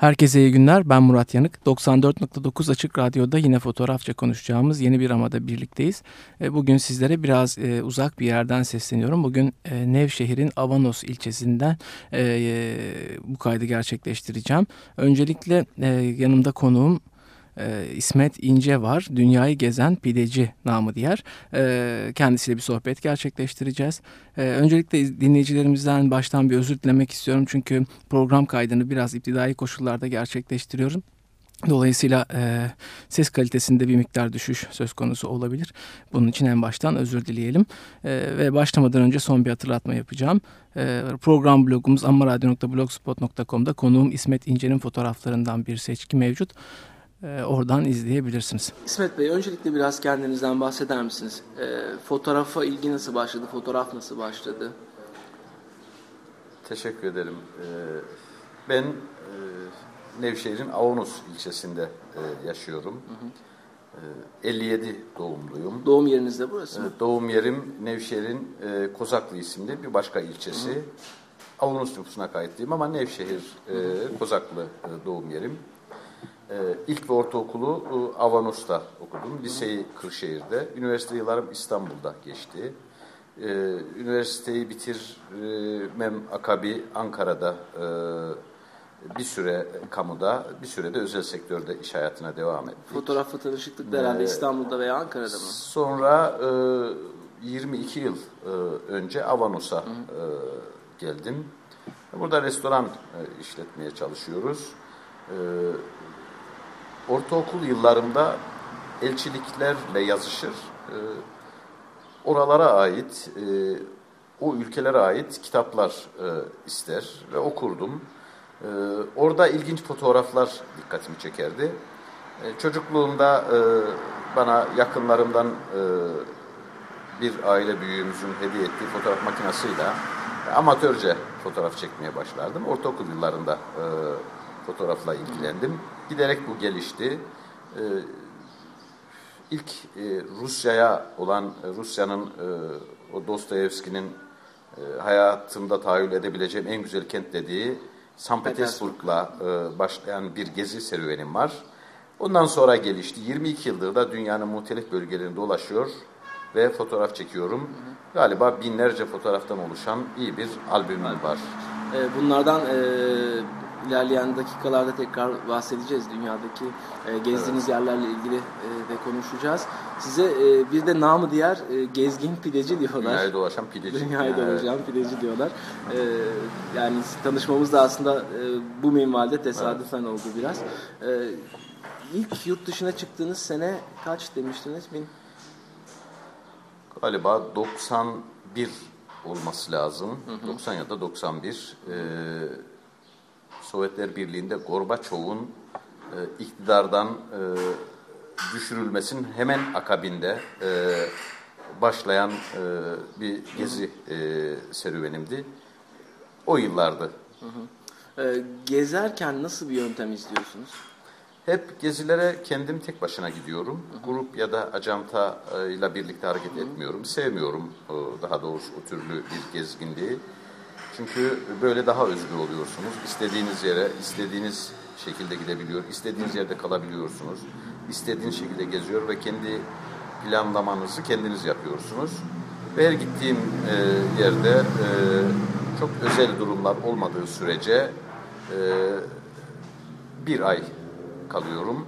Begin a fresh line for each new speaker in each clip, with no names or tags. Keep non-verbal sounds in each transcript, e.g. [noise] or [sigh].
Herkese iyi günler. Ben Murat Yanık. 94.9 Açık Radyo'da yine fotoğrafça konuşacağımız yeni bir amada birlikteyiz. E, bugün sizlere biraz e, uzak bir yerden sesleniyorum. Bugün e, Nevşehir'in Avanos ilçesinden bu kaydı gerçekleştireceğim. Öncelikle yanımda konuğum e, İsmet İnce var. Dünyayı gezen pideci namı diğer. E, kendisiyle bir sohbet gerçekleştireceğiz. E, öncelikle dinleyicilerimizden baştan bir özür dilemek istiyorum. Çünkü program kaydını biraz iptidai koşullarda gerçekleştiriyorum. Dolayısıyla e, ses kalitesinde bir miktar düşüş söz konusu olabilir. Bunun için en baştan özür dileyelim. E, ve başlamadan önce son bir hatırlatma yapacağım. E, program blogumuz ammaradyo.blogspot.com'da konuğum İsmet İnce'nin fotoğraflarından bir seçki mevcut oradan izleyebilirsiniz.
İsmet Bey öncelikle biraz kendinizden bahseder misiniz? E, fotoğrafa ilgi nasıl başladı? Fotoğraf nasıl başladı?
Teşekkür ederim. E, ben e, Nevşehir'in Avanos ilçesinde e, yaşıyorum. Hı hı. 57 doğumluyum.
Doğum yeriniz de burası mı?
Doğum yerim Nevşehir'in e, Kozaklı isimli bir başka ilçesi. Hı hı. Avanos nüfusuna kayıtlıyım ama Nevşehir e, Kozaklı e, doğum yerim. Ee, ilk ve ortaokulu e, Avanos'ta okudum. Liseyi Kırşehir'de. Üniversite yıllarım İstanbul'da geçti. Ee, üniversiteyi bitirmem akabi Ankara'da e, bir süre kamuda, bir sürede özel sektörde iş hayatına devam ettik.
Fotoğrafla tanışıklık herhalde ee, İstanbul'da veya Ankara'da mı?
Sonra 22 e, yıl önce Avanos'a geldim. Burada restoran işletmeye çalışıyoruz ortaokul yıllarımda elçiliklerle yazışır, e, oralara ait, e, o ülkelere ait kitaplar e, ister ve okurdum. E, orada ilginç fotoğraflar dikkatimi çekerdi. E, çocukluğumda e, bana yakınlarımdan e, bir aile büyüğümüzün hediye ettiği fotoğraf makinesiyle amatörce fotoğraf çekmeye başlardım. Ortaokul yıllarında e, fotoğrafla ilgilendim. Giderek bu gelişti. Ee, ilk e, Rusya'ya olan e, Rusya'nın e, o Dostoyevski'nin e, hayatımda tahayyül edebileceğim en güzel kent dediği St. Petersburg'la e, başlayan bir gezi serüvenim var. Ondan sonra gelişti. 22 yıldır da dünyanın muhtelif bölgelerinde dolaşıyor ve fotoğraf çekiyorum. Hı hı. Galiba binlerce fotoğraftan oluşan iyi bir albümüm var.
Bunlardan e, ilerleyen dakikalarda tekrar bahsedeceğiz. Dünyadaki e, gezdiğiniz evet. yerlerle ilgili e, de konuşacağız. Size e, bir de namı diğer e, gezgin pideci diyorlar.
Dünyayı dolaşan pideci.
Dünyayı dolaşan evet. pideci diyorlar. E, yani tanışmamız da aslında e, bu minvalde tesadüfen evet. oldu biraz. E, ilk yurt dışına çıktığınız sene kaç demiştiniz? Bin...
Galiba 91 olması lazım. Hı hı. 90 ya da 91. Ee, Sovyetler Birliği'nde Gorbaçov'un e, iktidardan e, düşürülmesinin hemen akabinde e, başlayan e, bir gezi e, serüvenimdi. O yıllardı. Hı
hı. E, gezerken nasıl bir yöntem izliyorsunuz?
Hep gezilere kendim tek başına gidiyorum. Hı hı. Grup ya da acanta ile birlikte hareket hı hı. etmiyorum. Sevmiyorum daha doğrusu o türlü bir gezginliği. Çünkü böyle daha özgür oluyorsunuz. İstediğiniz yere, istediğiniz şekilde gidebiliyor, istediğiniz yerde kalabiliyorsunuz. İstediğiniz şekilde geziyor ve kendi planlamanızı kendiniz yapıyorsunuz. Ve her gittiğim e, yerde e, çok özel durumlar olmadığı sürece e, bir ay kalıyorum.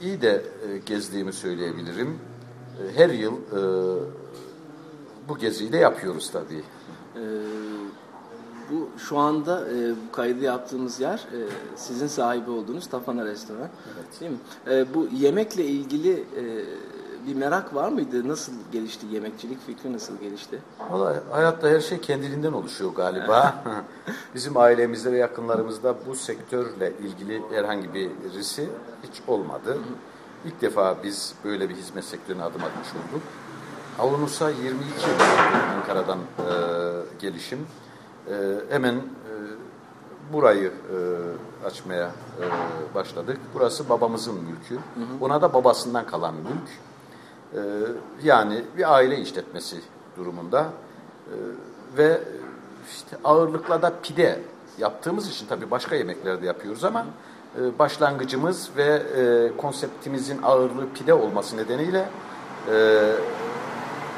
İyi de e, gezdiğimi söyleyebilirim. E, her yıl e, bu geziyi de yapıyoruz tabii. E,
bu şu anda e, bu kaydı yaptığımız yer e, sizin sahibi olduğunuz Tafana Restoran. Evet. Değil mi? E, bu yemekle ilgili e, bir merak var mıydı? Nasıl gelişti yemekçilik fikri nasıl gelişti?
Vallahi hayatta her şey kendiliğinden oluşuyor galiba. [laughs] Bizim ailemizde ve yakınlarımızda bu sektörle ilgili herhangi bir birisi hiç olmadı. İlk defa biz böyle bir hizmet sektörüne adım atmış olduk. Avunus'a 22 yıl Ankara'dan e, gelişim. E, hemen e, burayı e, açmaya e, başladık. Burası babamızın mülkü. Hı hı. Ona da babasından kalan mülk. E, yani bir aile işletmesi durumunda. E, ve işte ağırlıkla da pide yaptığımız için tabii başka yemekler de yapıyoruz ama e, başlangıcımız ve e, konseptimizin ağırlığı pide olması nedeniyle e,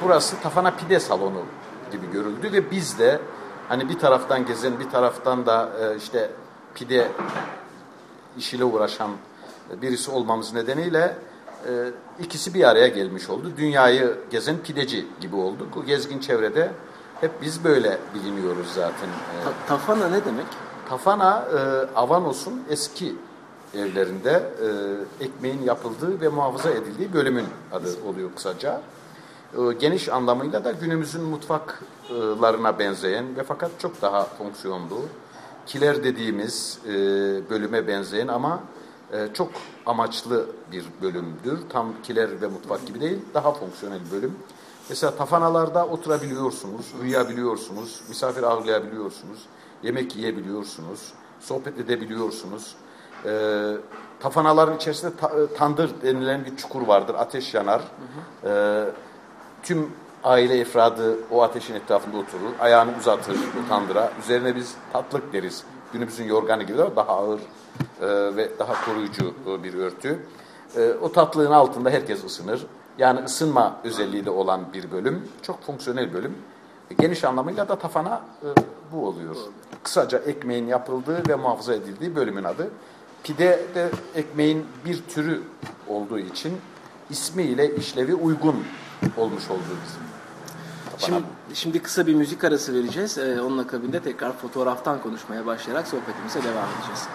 burası Tafana Pide Salonu gibi görüldü ve biz de hani bir taraftan gezen bir taraftan da e, işte pide işiyle uğraşan birisi olmamız nedeniyle e, ikisi bir araya gelmiş oldu. Dünyayı gezen pideci gibi olduk. Bu gezgin çevrede hep biz böyle biliniyoruz zaten. E,
Ta- tafana ne demek?
Tafana e, Avanos'un eski evlerinde e, ekmeğin yapıldığı ve muhafaza edildiği bölümün adı oluyor kısaca. E, geniş anlamıyla da günümüzün mutfaklarına benzeyen ve fakat çok daha fonksiyonlu, kiler dediğimiz e, bölüme benzeyen ama e, çok amaçlı bir bölümdür. Tam kiler ve mutfak gibi değil, daha fonksiyonel bölüm. Mesela tafanalarda oturabiliyorsunuz, uyuyabiliyorsunuz, misafir ağırlayabiliyorsunuz, yemek yiyebiliyorsunuz, sohbet edebiliyorsunuz. E, tafanaların içerisinde ta- tandır denilen bir çukur vardır, ateş yanar. E, tüm aile efradı o ateşin etrafında oturur, ayağını uzatır bu tandıra. Üzerine biz tatlık deriz. Günümüzün yorganı gibi ama daha ağır e, ve daha koruyucu e, bir örtü. E, o tatlığın altında herkes ısınır. Yani ısınma özelliği de olan bir bölüm. Çok fonksiyonel bölüm. E, geniş anlamıyla da tafana e, bu oluyor. Kısaca ekmeğin yapıldığı ve muhafaza edildiği bölümün adı. Pide de ekmeğin bir türü olduğu için ismiyle işlevi uygun olmuş olduğu bizim.
Şimdi, şimdi kısa bir müzik arası vereceğiz. Ee, onun akabinde tekrar fotoğraftan konuşmaya başlayarak sohbetimize devam edeceğiz.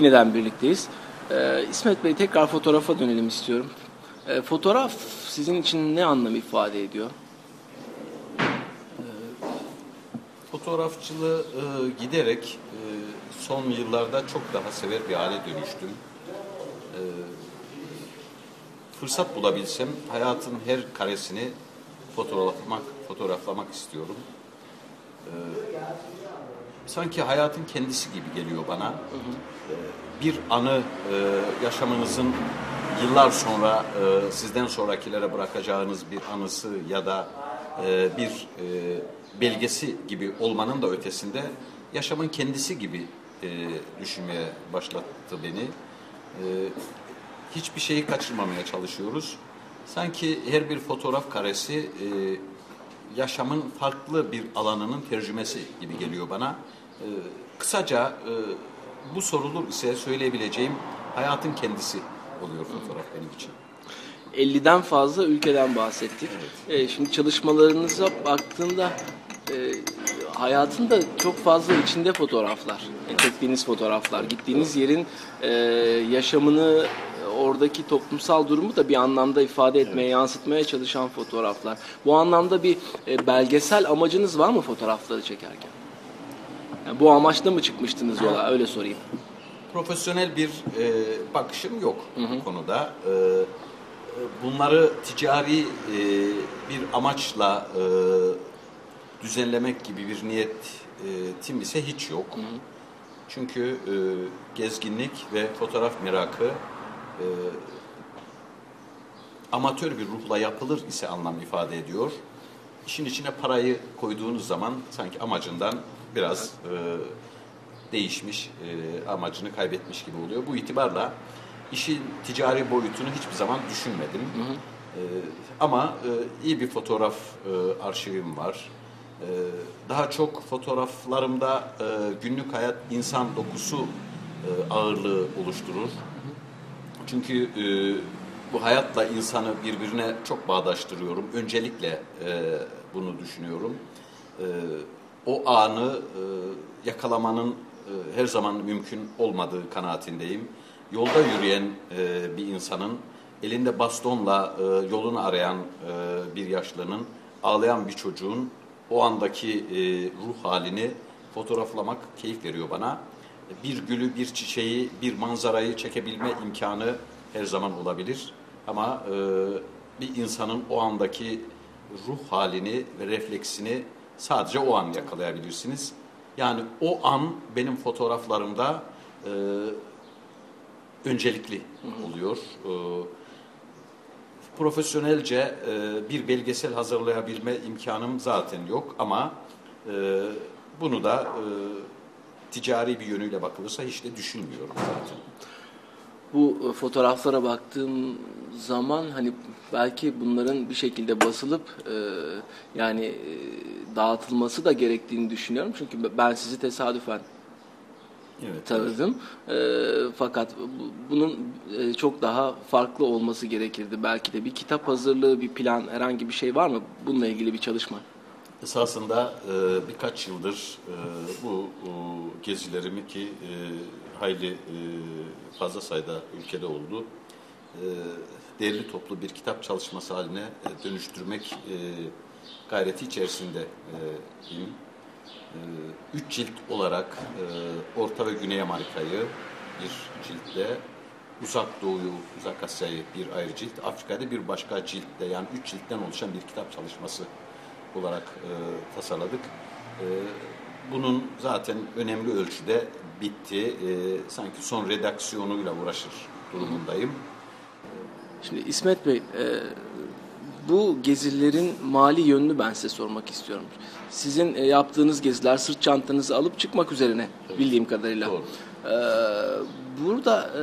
Yeniden birlikteyiz. Ee, İsmet Bey tekrar fotoğrafa dönelim istiyorum. Ee, fotoğraf sizin için ne anlam ifade ediyor?
Fotoğrafçılığı e, giderek e, son yıllarda çok daha sever bir hale dönüştüm. E, fırsat bulabilsem hayatın her karesini fotoğraflamak, fotoğraflamak istiyorum. E, sanki hayatın kendisi gibi geliyor bana. E, bir anı e, yaşamınızın yıllar sonra e, sizden sonrakilere bırakacağınız bir anısı ya da e, bir belgesi gibi olmanın da ötesinde yaşamın kendisi gibi düşünmeye başlattı beni. Hiçbir şeyi kaçırmamaya çalışıyoruz. Sanki her bir fotoğraf karesi yaşamın farklı bir alanının tercümesi gibi geliyor bana. Kısaca bu sorulur ise söyleyebileceğim hayatın kendisi oluyor fotoğraf benim için.
50'den fazla ülkeden bahsettik. Ee, şimdi çalışmalarınıza baktığında e, hayatın da çok fazla içinde fotoğraflar. Çektiğiniz fotoğraflar, gittiğiniz yerin e, yaşamını, e, oradaki toplumsal durumu da bir anlamda ifade etmeye, yansıtmaya çalışan fotoğraflar. Bu anlamda bir e, belgesel amacınız var mı fotoğrafları çekerken? Yani bu amaçla mı çıkmıştınız yola? Öyle sorayım.
Profesyonel bir e, bakışım yok bu konuda. E, e, bunları ticari e, bir amaçla e, düzenlemek gibi bir niyetim ise hiç yok. Çünkü e, gezginlik ve fotoğraf merakı e, amatör bir ruhla yapılır ise anlam ifade ediyor. İşin içine parayı koyduğunuz zaman sanki amacından biraz e, değişmiş, e, amacını kaybetmiş gibi oluyor. Bu itibarla işin ticari boyutunu hiçbir zaman düşünmedim. E, ama e, iyi bir fotoğraf e, arşivim var. E, daha çok fotoğraflarımda e, günlük hayat insan dokusu e, ağırlığı oluşturur. Çünkü e, bu hayatla insanı birbirine çok bağdaştırıyorum. Öncelikle e, bunu düşünüyorum. E, o anı e, yakalamanın e, her zaman mümkün olmadığı kanaatindeyim. Yolda yürüyen e, bir insanın, elinde bastonla e, yolunu arayan e, bir yaşlının, ağlayan bir çocuğun o andaki e, ruh halini fotoğraflamak keyif veriyor bana. Bir gülü, bir çiçeği, bir manzarayı çekebilme imkanı her zaman olabilir. Ama e, bir insanın o andaki ruh halini ve refleksini sadece o an yakalayabilirsiniz. Yani o an benim fotoğraflarımda e, öncelikli oluyor. E, profesyonelce e, bir belgesel hazırlayabilme imkanım zaten yok ama e, bunu da e, ticari bir yönüyle bakılırsa hiç de düşünmüyorum zaten.
Bu e, fotoğraflara baktığım zaman hani belki bunların bir şekilde basılıp e, yani e, dağıtılması da gerektiğini düşünüyorum. Çünkü ben sizi tesadüfen
Evet.
tanıdım. E, fakat bu- bunun e, çok daha farklı olması gerekirdi. Belki de bir kitap hazırlığı, bir plan, herhangi bir şey var mı? Bununla ilgili bir çalışma.
Esasında e, birkaç yıldır e, bu e, gezilerimi ki e, hayli e, fazla sayıda ülkede oldu. E, derli toplu bir kitap çalışması haline e, dönüştürmek e, gayreti içerisindeyim. E, üç cilt olarak Orta ve Güney Amerika'yı bir ciltle, Uzak Doğu'yu, Uzak Asya'yı bir ayrı cilt, Afrika'da bir başka ciltle yani üç ciltten oluşan bir kitap çalışması olarak tasarladık. E, bunun zaten önemli ölçüde bitti. E, sanki son redaksiyonuyla uğraşır durumundayım.
Şimdi İsmet Bey, e, bu gezilerin mali yönünü ben size sormak istiyorum. Sizin e, yaptığınız geziler sırt çantanızı alıp çıkmak üzerine bildiğim kadarıyla.
Doğru.
E, burada e,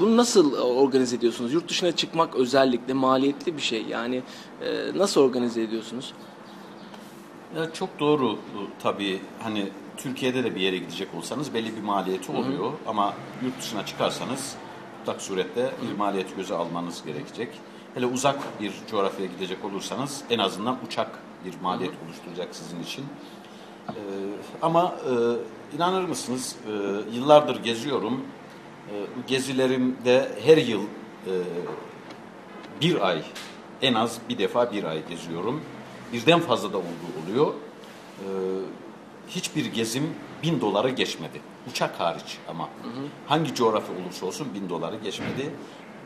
bunu nasıl organize ediyorsunuz? Yurt dışına çıkmak özellikle maliyetli bir şey. Yani e, nasıl organize ediyorsunuz?
Ya çok doğru tabii hani Türkiye'de de bir yere gidecek olsanız belli bir maliyeti oluyor ama yurt dışına çıkarsanız mutlak surette bir maliyeti göze almanız gerekecek. Hele uzak bir coğrafyaya gidecek olursanız en azından uçak bir maliyet oluşturacak sizin için. Ee, ama e, inanır mısınız e, yıllardır geziyorum. E, gezilerimde her yıl e, bir ay en az bir defa bir ay geziyorum. Birden fazla da olduğu oluyor. Ee, hiçbir gezim bin doları geçmedi. Uçak hariç ama. Hangi coğrafya olursa olsun bin doları geçmedi.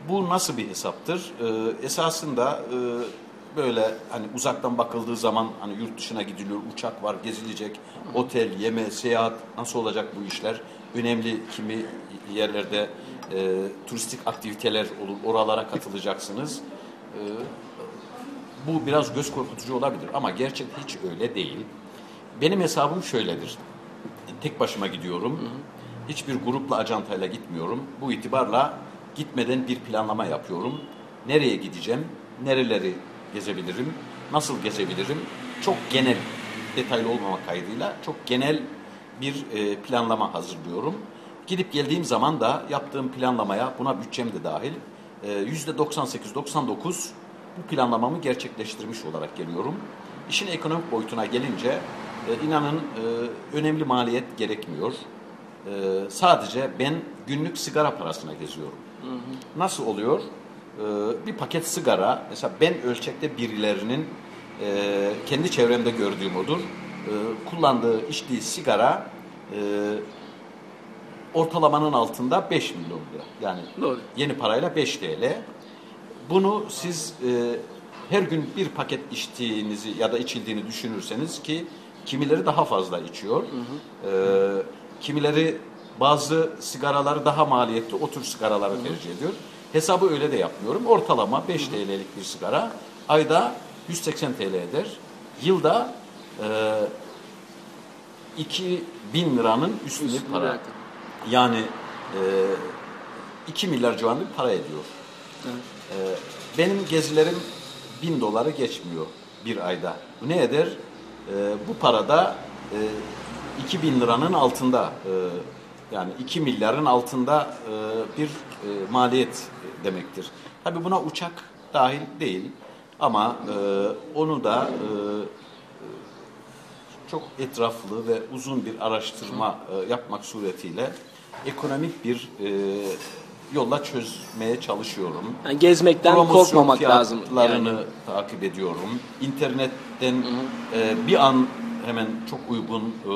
Bu nasıl bir hesaptır? Ee, esasında e, böyle hani uzaktan bakıldığı zaman hani yurt dışına gidiliyor, uçak var, gezilecek, otel, yeme, seyahat nasıl olacak bu işler? Önemli kimi yerlerde e, turistik aktiviteler olur, oralara katılacaksınız. E, bu biraz göz korkutucu olabilir ama gerçek hiç öyle değil. Benim hesabım şöyledir. Tek başıma gidiyorum. Hiçbir grupla acantayla gitmiyorum. Bu itibarla gitmeden bir planlama yapıyorum. Nereye gideceğim? Nereleri gezebilirim? Nasıl gezebilirim? Çok genel, detaylı olmama kaydıyla çok genel bir e, planlama hazırlıyorum. Gidip geldiğim zaman da yaptığım planlamaya buna bütçem de dahil e, yüzde 98-99 bu planlamamı gerçekleştirmiş olarak geliyorum. İşin ekonomik boyutuna gelince e, inanın e, önemli maliyet gerekmiyor. E, sadece ben günlük sigara parasına geziyorum. Nasıl oluyor? E, bir paket sigara, mesela ben ölçekte birilerinin e, kendi çevremde gördüğüm odur. E, kullandığı, içtiği sigara e, ortalamanın altında 5 milyon lira. Yani
Doğru.
yeni parayla 5 TL. Bunu siz e, her gün bir paket içtiğinizi ya da içildiğini düşünürseniz ki kimileri daha fazla içiyor. E, kimileri bazı sigaraları daha maliyetli o tür sigaraları tercih ediyor. Hesabı öyle de yapmıyorum. Ortalama 5 TL'lik bir sigara ayda 180 TL eder. Yılda e, 2000 liranın üstünde
Üstünde
para.
rakam.
Yani e, 2 milyar civarında bir para ediyor.
Evet.
E, benim gezilerim 1000 doları geçmiyor bir ayda. Bu ne eder? E, bu parada e, 2000 liranın altında e, yani 2 milyarın altında e, bir e, maliyet demektir. Tabii buna uçak dahil değil ama e, onu da e, çok etraflı ve uzun bir araştırma e, yapmak suretiyle ekonomik bir e, yolla çözmeye çalışıyorum.
Yani gezmekten
Promosyon
korkmamak lazım. Yani.
takip ediyorum. İnternetten e, bir an hemen çok uygun e,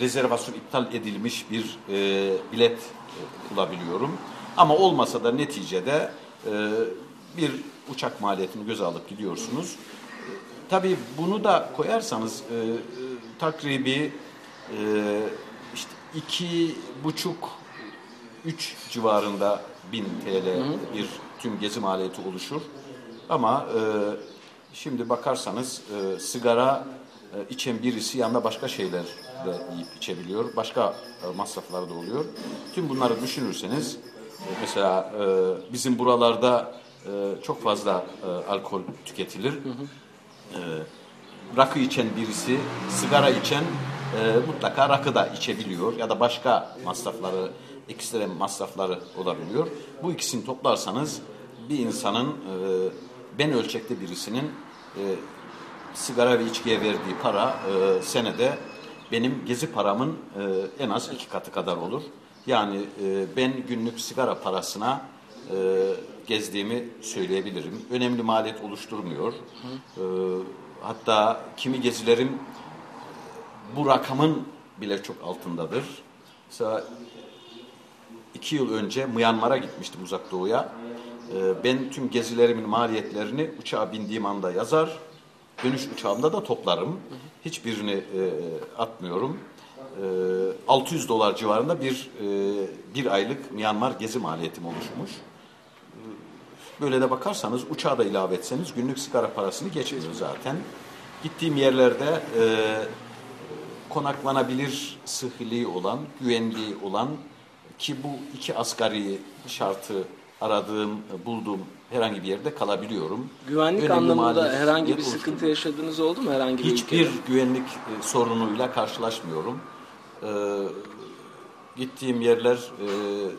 rezervasyon iptal edilmiş bir e, bilet e, bulabiliyorum. Ama olmasa da neticede e, bir uçak maliyetini göze alıp gidiyorsunuz. Tabii bunu da koyarsanız e, e, takribi e, işte iki buçuk üç civarında bin TL bir tüm gezi maliyeti oluşur. Ama e, şimdi bakarsanız e, sigara e, içen birisi yanında başka şeyler de yiyip içebiliyor. Başka e, masrafları da oluyor. Tüm bunları düşünürseniz e, mesela e, bizim buralarda e, çok fazla e, alkol tüketilir. E, rakı içen birisi, sigara içen e, mutlaka rakı da içebiliyor ya da başka masrafları, ekstrem masrafları olabiliyor. Bu ikisini toplarsanız bir insanın e, ben ölçekte birisinin e, sigara ve içkiye verdiği para e, senede benim gezi paramın e, en az iki katı kadar olur. Yani e, ben günlük sigara parasına e, gezdiğimi söyleyebilirim. Önemli maliyet oluşturmuyor. E, hatta kimi gezilerim bu rakamın bile çok altındadır. Mesela iki yıl önce Myanmar'a gitmiştim uzak doğuya. E, ben tüm gezilerimin maliyetlerini uçağa bindiğim anda yazar. Dönüş uçağımda da toplarım. Hiçbirini e, atmıyorum. E, 600 dolar civarında bir e, bir aylık Myanmar gezi maliyetim oluşmuş. Böyle de bakarsanız uçağa da ilave etseniz günlük sigara parasını geçmiyor zaten. Gittiğim yerlerde e, konaklanabilir sıhhiliği olan, güvenliği olan ki bu iki asgari şartı aradığım, bulduğum herhangi bir yerde kalabiliyorum.
Güvenlik
Önemli
anlamında herhangi bir sıkıntı yaşadığınız oldu mu herhangi bir
Hiçbir
ülkede?
güvenlik e, sorunuyla karşılaşmıyorum. Ee, gittiğim yerler e,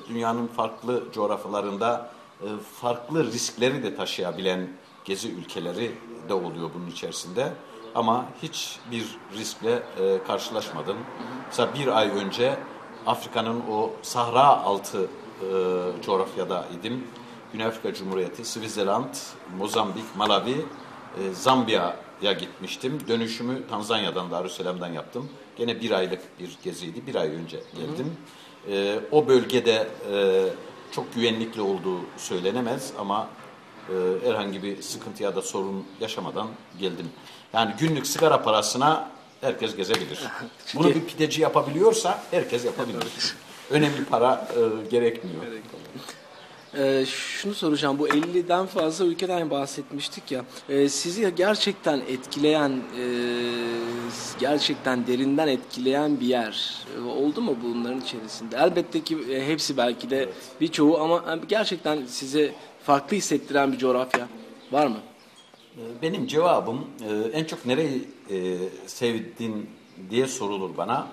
dünyanın farklı coğrafyalarında e, farklı riskleri de taşıyabilen gezi ülkeleri de oluyor bunun içerisinde. ama hiçbir riskle e, karşılaşmadım. Mesela bir ay önce Afrika'nın o Sahra altı e, coğrafyada idim. Güney Afrika Cumhuriyeti, Switzerland, Mozambik, Malawi, e, Zambiya'ya gitmiştim. Dönüşümü Tanzanya'dan, Darüsselam'dan yaptım. Gene bir aylık bir geziydi. Bir ay önce geldim. E, o bölgede e, çok güvenlikli olduğu söylenemez ama e, herhangi bir sıkıntı ya da sorun yaşamadan geldim. Yani günlük sigara parasına herkes gezebilir. [laughs] Bunu bir pideci yapabiliyorsa herkes yapabilir. Önemli para e, gerekmiyor.
Ee, şunu soracağım. Bu 50'den fazla ülkeden bahsetmiştik ya. Ee, sizi gerçekten etkileyen, e, gerçekten derinden etkileyen bir yer e, oldu mu bunların içerisinde? Elbette ki e, hepsi belki de birçoğu ama e, gerçekten size farklı hissettiren bir coğrafya var mı?
E, Benim cevabım e, en çok nereyi e, sevdin diye sorulur bana.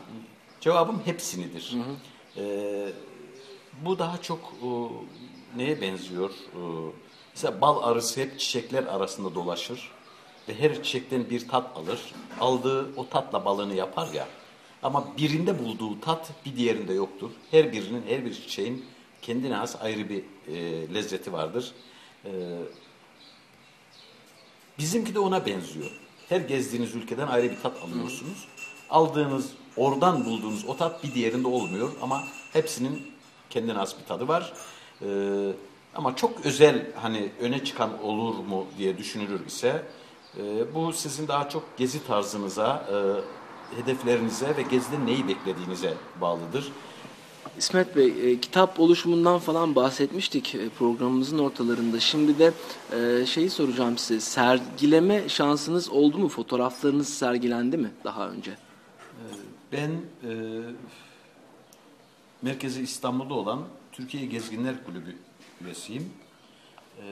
Cevabım hepsinidir. E, bu daha çok e, neye benziyor? E, mesela bal arısı hep çiçekler arasında dolaşır ve her çiçekten bir tat alır. Aldığı o tatla balını yapar ya. Ama birinde bulduğu tat bir diğerinde yoktur. Her birinin, her bir çiçeğin kendine has ayrı bir e, lezzeti vardır. E, Bizimki de ona benziyor. Her gezdiğiniz ülkeden ayrı bir tat alıyorsunuz. Aldığınız, oradan bulduğunuz o tat bir diğerinde olmuyor ama hepsinin kendine has bir tadı var. Ee, ama çok özel hani öne çıkan olur mu diye düşünülür ise e, bu sizin daha çok gezi tarzınıza, e, hedeflerinize ve gezide neyi beklediğinize bağlıdır.
İsmet Bey, e, kitap oluşumundan falan bahsetmiştik e, programımızın ortalarında. Şimdi de e, şeyi soracağım size. Sergileme şansınız oldu mu? Fotoğraflarınız sergilendi mi daha önce?
Ben e, merkezi İstanbul'da olan Türkiye Gezginler Kulübü üyesiyim. E,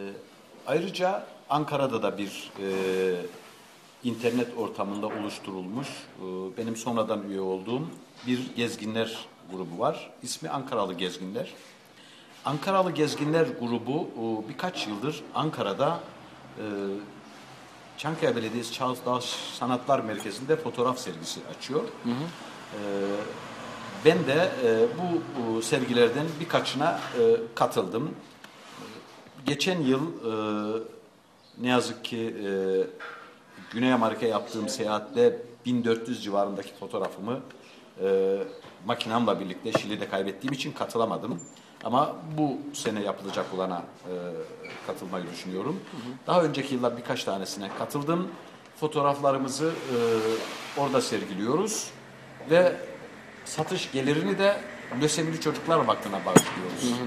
ayrıca Ankara'da da bir e, internet ortamında oluşturulmuş, e, benim sonradan üye olduğum bir gezginler grubu var. İsmi Ankaralı Gezginler. Ankaralı Gezginler grubu e, birkaç yıldır Ankara'da e, Çankaya Belediyesi Çağdaş Sanatlar Merkezi'nde fotoğraf sergisi açıyor. Ee, ben de e, bu, sergilerden birkaçına e, katıldım. Geçen yıl e, ne yazık ki e, Güney Amerika yaptığım seyahatte 1400 civarındaki fotoğrafımı e, makinamla birlikte Şili'de kaybettiğim için katılamadım. Ama bu sene yapılacak olana e, katılmayı düşünüyorum. Daha önceki yıllar birkaç tanesine katıldım. Fotoğraflarımızı e, orada sergiliyoruz ve satış gelirini de lösemili çocuklar vakfına bağışlıyoruz.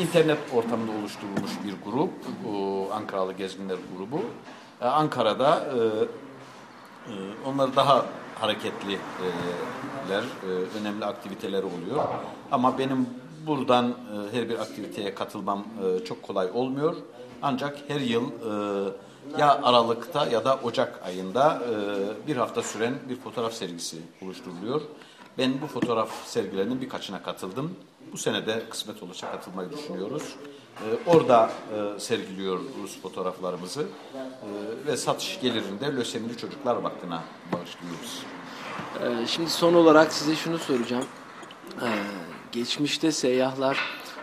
İnternet ortamında oluşturulmuş bir grup, o Ankaralı Gezginler grubu. E, Ankara'da e, e, onlar daha hareketliler, e, önemli aktiviteleri oluyor. Ama benim buradan e, her bir aktiviteye katılmam e, çok kolay olmuyor. Ancak her yıl ya Aralık'ta ya da Ocak ayında bir hafta süren bir fotoğraf sergisi oluşturuluyor. Ben bu fotoğraf sergilerinin birkaçına katıldım. Bu sene de kısmet olursa katılmayı düşünüyoruz. E, orada e, sergiliyoruz fotoğraflarımızı e, ve satış gelirinde lösemili çocuklar vakfına bağışlıyoruz.
Ee, Şimdi son olarak size şunu soracağım. Ee, Geçmişte seyyahlar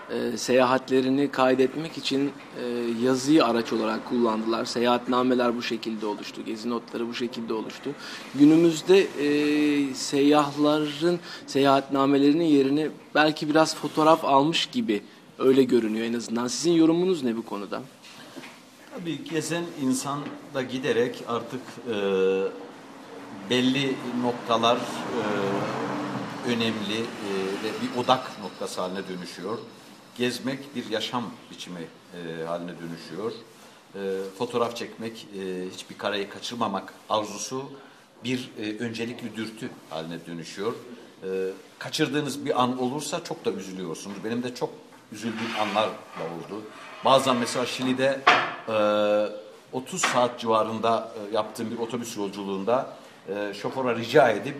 e, seyahatlerini kaydetmek için e, yazıyı araç olarak kullandılar. Seyahatnameler bu şekilde oluştu. Gezi notları bu şekilde oluştu. Günümüzde e, seyyahların seyahatnamelerinin yerine belki biraz fotoğraf almış gibi öyle görünüyor en azından. Sizin yorumunuz ne bu konuda?
Tabii gezen insan da giderek artık e, belli noktalar e, önemli e, ve bir odak noktası haline dönüşüyor. Gezmek bir yaşam biçimi e, haline dönüşüyor. E, fotoğraf çekmek, e, hiçbir kareyi kaçırmamak arzusu bir e, öncelikli dürtü haline dönüşüyor. E, kaçırdığınız bir an olursa çok da üzülüyorsunuz. Benim de çok üzüldüğüm anlar da oldu. Bazen mesela Şili'de e, 30 saat civarında e, yaptığım bir otobüs yolculuğunda e, şoföre rica edip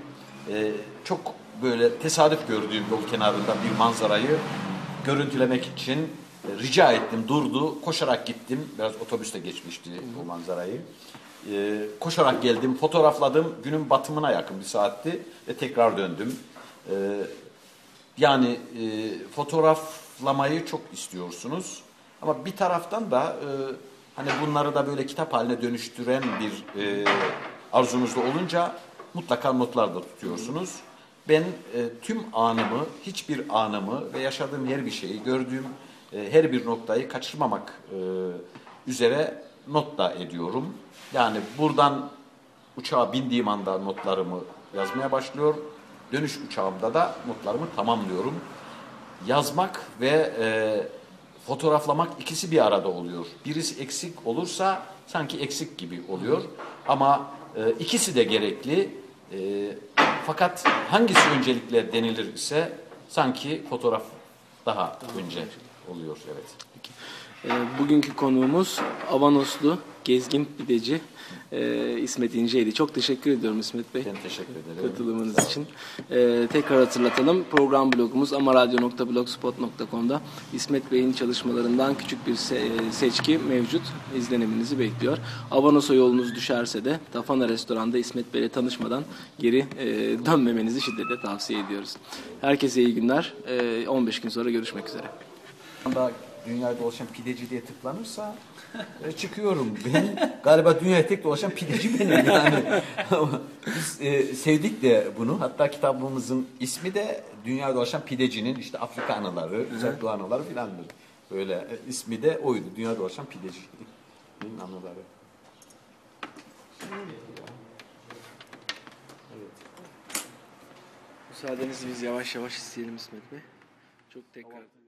e, çok böyle tesadüf gördüğüm yol kenarında bir manzarayı görüntülemek için e, rica ettim. Durdu. Koşarak gittim. Biraz otobüste geçmişti bu manzarayı. E, koşarak geldim, fotoğrafladım. Günün batımına yakın bir saatti ve tekrar döndüm. E, yani e, fotoğraflamayı çok istiyorsunuz. Ama bir taraftan da e, hani bunları da böyle kitap haline dönüştüren bir e, arzunuzda olunca mutlaka notlar da tutuyorsunuz. Ben e, tüm anımı, hiçbir anımı ve yaşadığım her bir şeyi, gördüğüm e, her bir noktayı kaçırmamak e, üzere not da ediyorum. Yani buradan uçağa bindiğim anda notlarımı yazmaya başlıyor. Dönüş uçağımda da notlarımı tamamlıyorum. Yazmak ve e, fotoğraflamak ikisi bir arada oluyor. Birisi eksik olursa sanki eksik gibi oluyor. Ama e, ikisi de gerekli. E, fakat hangisi öncelikle denilir ise sanki fotoğraf daha önce oluyor. Evet.
E, bugünkü konuğumuz Avanoslu gezgin pideci e, İsmet İnce'ydi. Çok teşekkür ediyorum İsmet Bey.
Ben teşekkür ederim.
katılımınız için. Ee, tekrar hatırlatalım. Program blogumuz amaradyo.blogspot.com'da İsmet Bey'in çalışmalarından küçük bir se- seçki mevcut. İzleniminizi bekliyor. Avanos'a yolunuz düşerse de Tafana Restoran'da İsmet Bey'le tanışmadan geri e, dönmemenizi şiddetle tavsiye ediyoruz. Herkese iyi günler. Ee, 15 gün sonra görüşmek üzere.
anda dünyada dolaşan pideci diye tıklanırsa e, çıkıyorum. Ben galiba dünyaya tek dolaşan pideci benim yani. [laughs] Biz e, sevdik de bunu. Hatta kitabımızın ismi de Dünyada dolaşan pidecinin işte Afrika anıları, Uzak Doğu anıları filandır. Böyle e, ismi de oydu. Dünyada dolaşan pidecinin anıları.
Müsaadenizle biz yavaş yavaş isteyelim İsmet Bey. Çok tekrar.